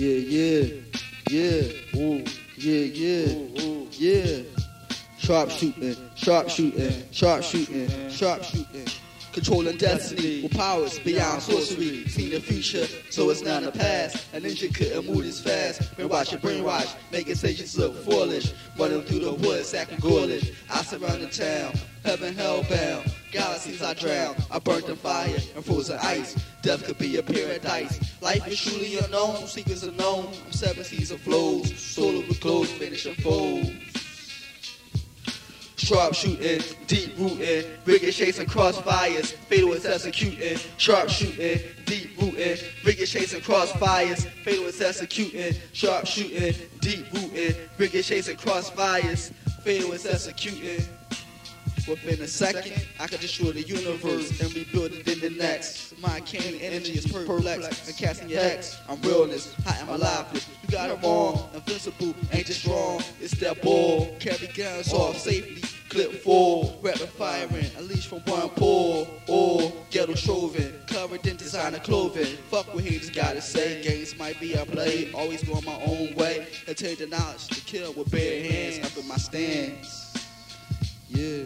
Yeah, yeah, yeah, ooh, yeah, yeah, yeah. Sharp shooting, sharp shooting, sharp shooting, sharp shooting. Controlling destiny with powers beyond sorcery. Seen the future, so it's not the past. A ninja couldn't move this fast. Brainwash your brainwash, making sages look foolish. Running through the woods, acting ghoulish. I surround the town, heaven hellbound. Galaxies I drown, I burnt in fire and frozen ice. Death could be a paradise. Life is truly unknown, secrets unknown. I'm seven seas of flows, soul of a close, finishing foes. Sharp shooting, deep rooting, ricochets and crossfires, fatal is executing. Sharp shooting, deep rooting, ricochets and crossfires, fatal is executing. Sharp shooting, deep rooting, ricochets and crossfires, fatal is executing. Within a second, I could destroy the universe and rebuild it in the next. My uncanny energy is perplexed and casting your hex. I'm realness, hot in my life. You got it wrong, invincible, ain't just strong. It's that ball, carry guns off safely. Clip full, rapid firing, unleashed from one pull. Or ghetto chauvin, covered in designer clothing. Fuck what haters gotta say. Games might be a play, always going my own way. Attain the knowledge to kill with bare hands up in my stance. Yeah.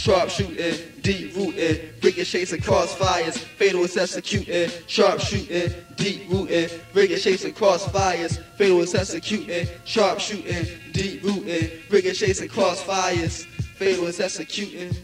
Sharp shooting, deep rooting, ricochets and crossfires, fatal is executing. Sharp shooting, deep rooting, ricochets and crossfires, fatal is executing. Sharp shooting, deep rooting, ricochets and crossfires, fatal is executing.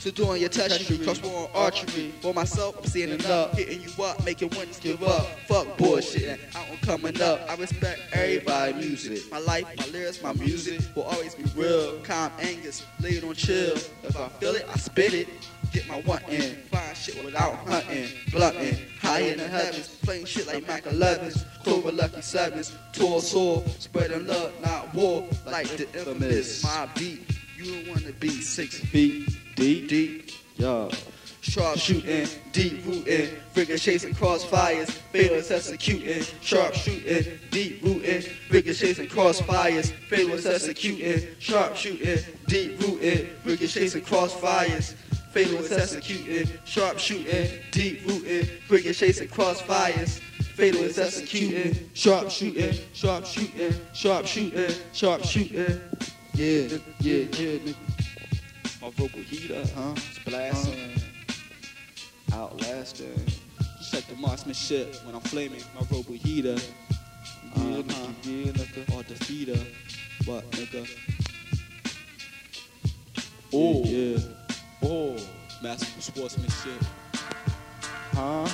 So doing your tertiary, cross war archery. For myself, I'm standing up, hitting you up, making winners give up. Fuck bullshit, I'm coming up. I respect everybody music. My life, my lyrics, my music will always be real. Calm Angus, lay it on chill. If I feel it, I spit it. Get my one in, find shit without hunting, blunting, high in the heavens, playing shit like Mac 11s, Clover Lucky Sevens, tour soul, spreading love, not war, like the infamous Mobb Deep. You don't wanna be six feet deep, deep, yo. Sharp shooting, deep rooting, ricochets and crossfires, is executing. Sharp shooting, deep rooting, ricochets and crossfires, is executing. Sharp shooting, deep rooting, ricochets and crossfires. Fatal is executing, sharp shooting, deep rooting, ricochets and crossfires. Fatal is executing, sharp shooting, sharp shooting, sharp shooting, sharp shooting. Yeah, yeah, yeah, nigga. My vocal heater, huh? It's blasting, outlasting. Just like the marksman shit when I'm flaming. My vocal heater. Uh-huh. Yeah, nigga, yeah, nigga. Or defeater. What, nigga? Oh, yeah. Oh, masterful sportsmanship. Huh?